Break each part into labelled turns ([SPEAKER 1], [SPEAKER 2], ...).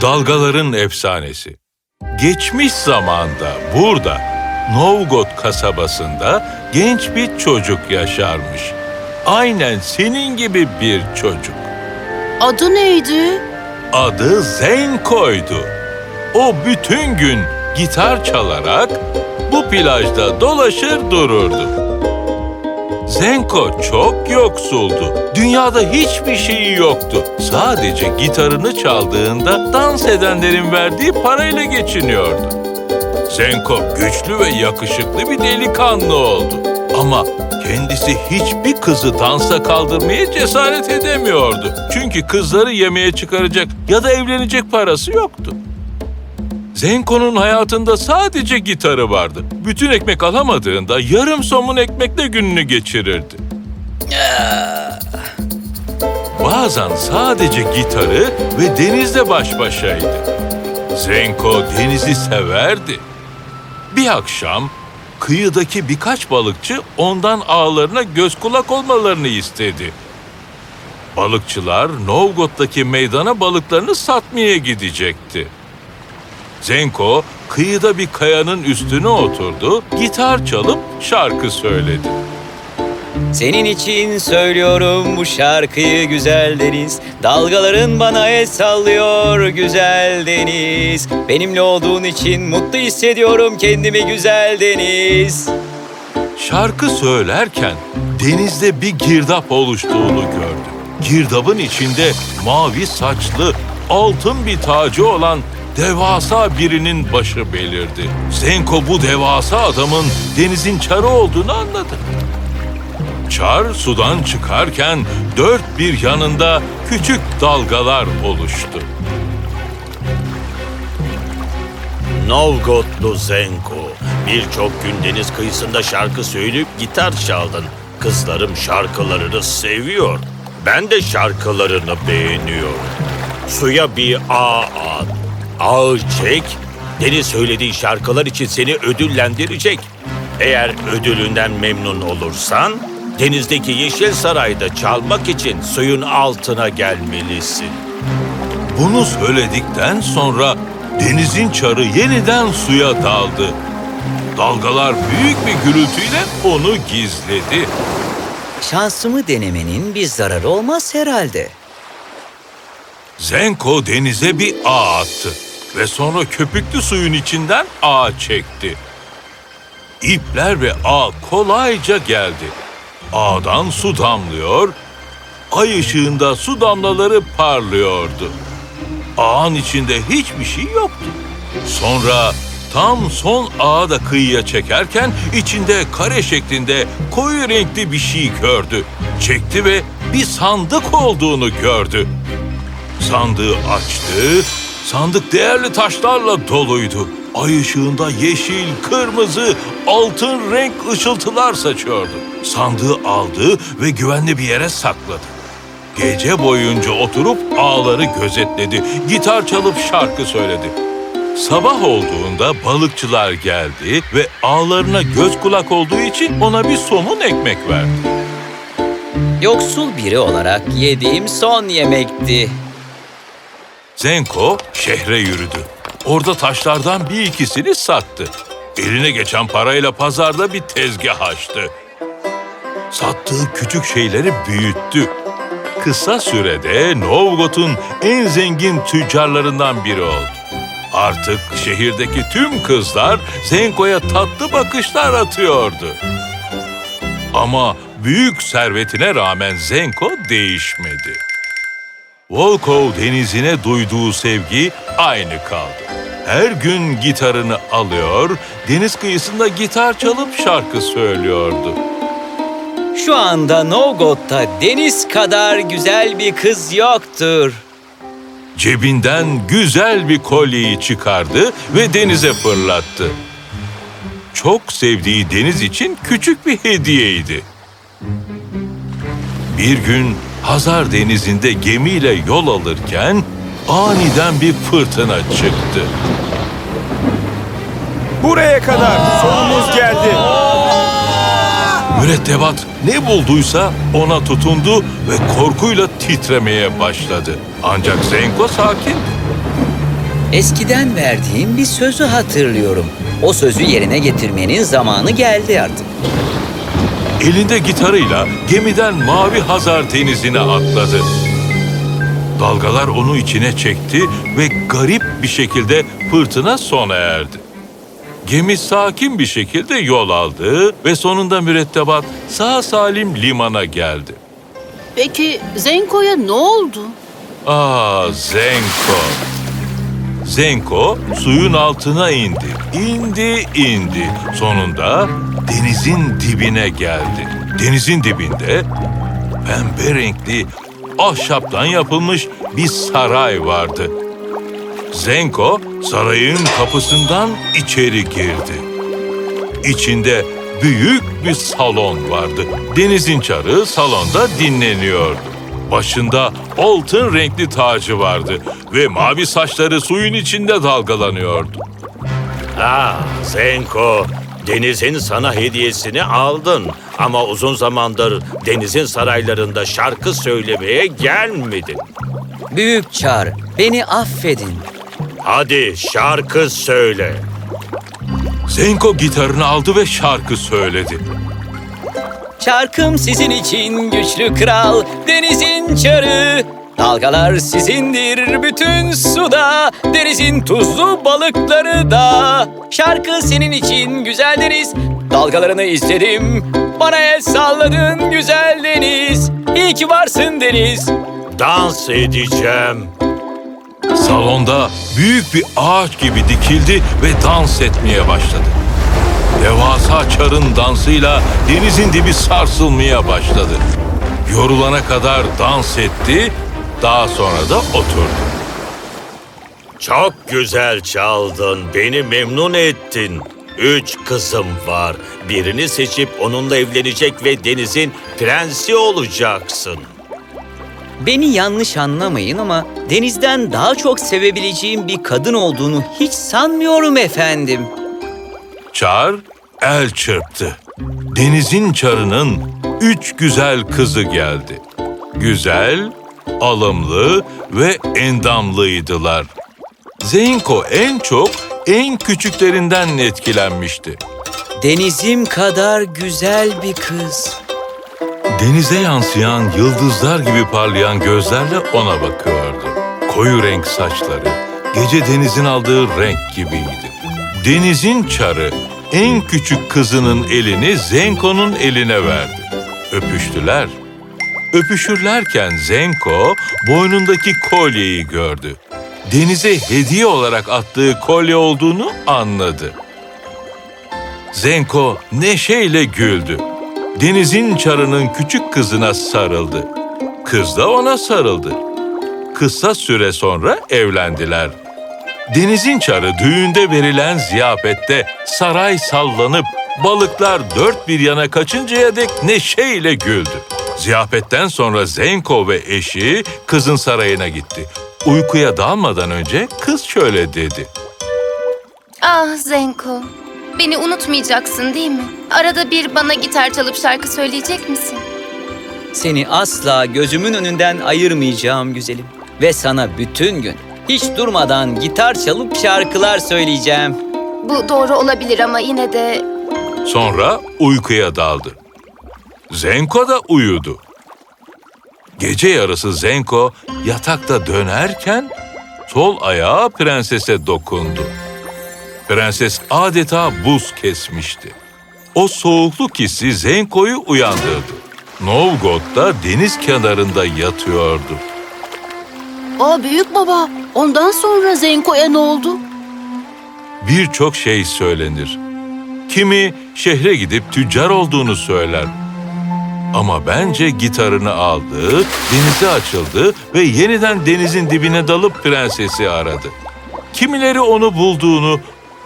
[SPEAKER 1] Dalgaların efsanesi. Geçmiş zamanda burada Novgorod kasabasında genç bir çocuk yaşarmış. Aynen senin gibi bir çocuk.
[SPEAKER 2] Adı neydi?
[SPEAKER 1] Adı Zenko'ydu. O bütün gün gitar çalarak bu plajda dolaşır dururdu. Zenko çok yoksuldu. Dünyada hiçbir şeyi yoktu. Sadece gitarını çaldığında dans edenlerin verdiği parayla geçiniyordu. Zenko güçlü ve yakışıklı bir delikanlı oldu. Ama kendisi hiçbir kızı dansa kaldırmaya cesaret edemiyordu. Çünkü kızları yemeğe çıkaracak ya da evlenecek parası yoktu. Zenko'nun hayatında sadece gitarı vardı. Bütün ekmek alamadığında yarım somun ekmekle gününü geçirirdi. Bazen sadece gitarı ve denizle baş başaydı. Zenko denizi severdi. Bir akşam kıyıdaki birkaç balıkçı ondan ağlarına göz kulak olmalarını istedi. Balıkçılar Novgorod'daki meydana balıklarını satmaya gidecekti. Zenko kıyıda bir kayanın üstüne oturdu, gitar çalıp şarkı söyledi.
[SPEAKER 3] Senin için söylüyorum bu şarkıyı güzel deniz Dalgaların bana el sallıyor güzel deniz Benimle olduğun için mutlu hissediyorum kendimi güzel deniz
[SPEAKER 1] Şarkı söylerken denizde bir girdap oluştuğunu gördü. Girdabın içinde mavi saçlı, altın bir tacı olan devasa birinin başı belirdi. Zenko bu devasa adamın denizin çarı olduğunu anladı. Çar sudan çıkarken dört bir yanında küçük dalgalar oluştu.
[SPEAKER 4] Novgorodlu Zenko. Birçok gün deniz kıyısında şarkı söyleyip gitar çaldın. Kızlarım şarkılarını seviyor. Ben de şarkılarını beğeniyorum. Suya bir ağ at. Ağı çek. Deniz söylediği şarkılar için seni ödüllendirecek. Eğer ödülünden memnun olursan denizdeki Yeşil Saray'da çalmak için suyun altına gelmelisin.
[SPEAKER 1] Bunu söyledikten sonra denizin çarı yeniden suya daldı. Dalgalar büyük bir gürültüyle onu gizledi.
[SPEAKER 3] Şansımı denemenin bir zararı olmaz herhalde
[SPEAKER 1] Zenko denize bir ağ attı ve sonra köpüklü suyun içinden ağ çekti. İpler ve ağ kolayca geldi. Ağdan su damlıyor, ay ışığında su damlaları parlıyordu. Ağın içinde hiçbir şey yoktu. Sonra tam son ağı da kıyıya çekerken içinde kare şeklinde koyu renkli bir şey gördü. Çekti ve bir sandık olduğunu gördü. Sandığı açtı. Sandık değerli taşlarla doluydu. Ay ışığında yeşil, kırmızı, altın renk ışıltılar saçıyordu. Sandığı aldı ve güvenli bir yere sakladı. Gece boyunca oturup ağları gözetledi. Gitar çalıp şarkı söyledi. Sabah olduğunda balıkçılar geldi ve ağlarına göz kulak olduğu için ona bir somun ekmek verdi.
[SPEAKER 3] Yoksul biri olarak yediğim son yemekti
[SPEAKER 1] Zenko şehre yürüdü. Orada taşlardan bir ikisini sattı. Eline geçen parayla pazarda bir tezgah açtı. Sattığı küçük şeyleri büyüttü. Kısa sürede Novgorod'un en zengin tüccarlarından biri oldu. Artık şehirdeki tüm kızlar Zenko'ya tatlı bakışlar atıyordu. Ama büyük servetine rağmen Zenko değişmedi. Volkov denizine duyduğu sevgi aynı kaldı. Her gün gitarını alıyor, deniz kıyısında gitar çalıp şarkı söylüyordu.
[SPEAKER 3] Şu anda Novgorod'da deniz kadar güzel bir kız yoktur
[SPEAKER 1] Cebinden güzel bir kolyeyi çıkardı ve denize fırlattı. Çok sevdiği deniz için küçük bir hediyeydi. Bir gün Hazar Denizi'nde gemiyle yol alırken aniden bir fırtına çıktı.
[SPEAKER 5] Buraya kadar sonumuz geldi.
[SPEAKER 1] Mürettebat ne bulduysa ona tutundu ve korkuyla titremeye başladı. Ancak Zenko sakin.
[SPEAKER 3] Eskiden verdiğim bir sözü hatırlıyorum. O sözü yerine getirmenin zamanı geldi artık.
[SPEAKER 1] Elinde gitarıyla gemiden Mavi Hazar denizine atladı. Dalgalar onu içine çekti ve garip bir şekilde fırtına sona erdi. Gemi sakin bir şekilde yol aldı ve sonunda mürettebat sağ salim limana geldi.
[SPEAKER 2] Peki Zenko'ya ne oldu?
[SPEAKER 1] Aa Zenko. Zenko suyun altına indi. İndi, indi. Sonunda denizin dibine geldi. Denizin dibinde pembe renkli ahşaptan yapılmış bir saray vardı. Zenko sarayın kapısından içeri girdi. İçinde büyük bir salon vardı. Denizin çarı salonda dinleniyordu. Başında altın renkli tacı vardı ve mavi saçları suyun içinde dalgalanıyordu.
[SPEAKER 4] Ah Zenko, denizin sana hediyesini aldın. Ama uzun zamandır denizin saraylarında şarkı söylemeye gelmedin.
[SPEAKER 3] Büyük çar, beni affedin.
[SPEAKER 4] Hadi şarkı söyle.
[SPEAKER 1] Zenko gitarını aldı ve şarkı söyledi.
[SPEAKER 3] Şarkım sizin için güçlü kral, denizin çarı. Dalgalar sizindir bütün suda, denizin tuzlu balıkları da. Şarkı senin için güzel deniz, dalgalarını izledim. Bana el salladın güzel deniz, iyi ki varsın deniz.
[SPEAKER 4] Dans edeceğim.
[SPEAKER 1] Salonda büyük bir ağaç gibi dikildi ve dans etmeye başladı. Devasa çarın dansıyla denizin dibi sarsılmaya başladı. Yorulana kadar dans etti, daha sonra da oturdu.
[SPEAKER 4] Çok güzel çaldın. Beni memnun ettin. Üç kızım var. Birini seçip onunla evlenecek ve denizin prensi olacaksın.
[SPEAKER 3] Beni yanlış anlamayın ama denizden daha çok sevebileceğim bir kadın olduğunu hiç sanmıyorum efendim.
[SPEAKER 1] Çar el çırptı. Denizin çarının üç güzel kızı geldi. Güzel, alımlı ve endamlıydılar. Zeynko en çok en küçüklerinden etkilenmişti.
[SPEAKER 3] Denizim kadar güzel bir kız.
[SPEAKER 1] Denize yansıyan yıldızlar gibi parlayan gözlerle ona bakıyordu. Koyu renk saçları, gece denizin aldığı renk gibiydi. Denizin çarı en küçük kızının elini Zenko'nun eline verdi. Öpüştüler. Öpüşürlerken Zenko boynundaki kolyeyi gördü. Denize hediye olarak attığı kolye olduğunu anladı. Zenko neşeyle güldü. Denizin çarının küçük kızına sarıldı. Kız da ona sarıldı. Kısa süre sonra evlendiler. Denizin çarı düğünde verilen ziyafette saray sallanıp balıklar dört bir yana kaçıncaya dek neşeyle güldü. Ziyafetten sonra Zenko ve eşi kızın sarayına gitti. Uykuya dalmadan önce kız şöyle dedi.
[SPEAKER 5] Ah Zenko, beni unutmayacaksın değil mi? Arada bir bana gitar çalıp şarkı söyleyecek misin?
[SPEAKER 3] Seni asla gözümün önünden ayırmayacağım güzelim. Ve sana bütün gün hiç durmadan gitar çalıp şarkılar söyleyeceğim.
[SPEAKER 5] Bu doğru olabilir ama yine de
[SPEAKER 1] Sonra uykuya daldı. Zenko da uyudu. Gece yarısı Zenko yatakta dönerken sol ayağı prensese dokundu. Prenses adeta buz kesmişti. O soğukluk hissi Zenko'yu uyandırdı. Novgorod'da deniz kenarında yatıyordu.
[SPEAKER 2] Aa büyük baba, ondan sonra Zenko'ya ne oldu?
[SPEAKER 1] Birçok şey söylenir. Kimi şehre gidip tüccar olduğunu söyler. Ama bence gitarını aldı, denize açıldı ve yeniden denizin dibine dalıp prensesi aradı. Kimileri onu bulduğunu,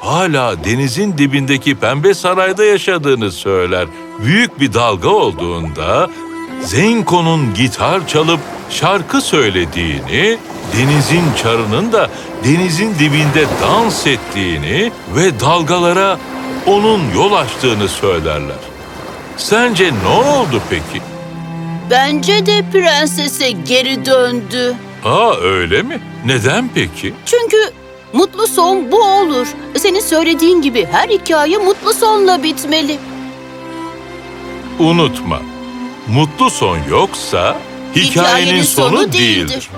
[SPEAKER 1] hala denizin dibindeki pembe sarayda yaşadığını söyler. Büyük bir dalga olduğunda Zenko'nun gitar çalıp şarkı söylediğini, denizin çarının da denizin dibinde dans ettiğini ve dalgalara onun yol açtığını söylerler. Sence ne oldu peki?
[SPEAKER 2] Bence de prensese geri döndü.
[SPEAKER 1] Aa öyle mi? Neden peki?
[SPEAKER 2] Çünkü mutlu son bu olur. Senin söylediğin gibi her hikaye mutlu sonla bitmeli.
[SPEAKER 1] Unutma. Mutlu son yoksa hikayenin, sonu, değildir.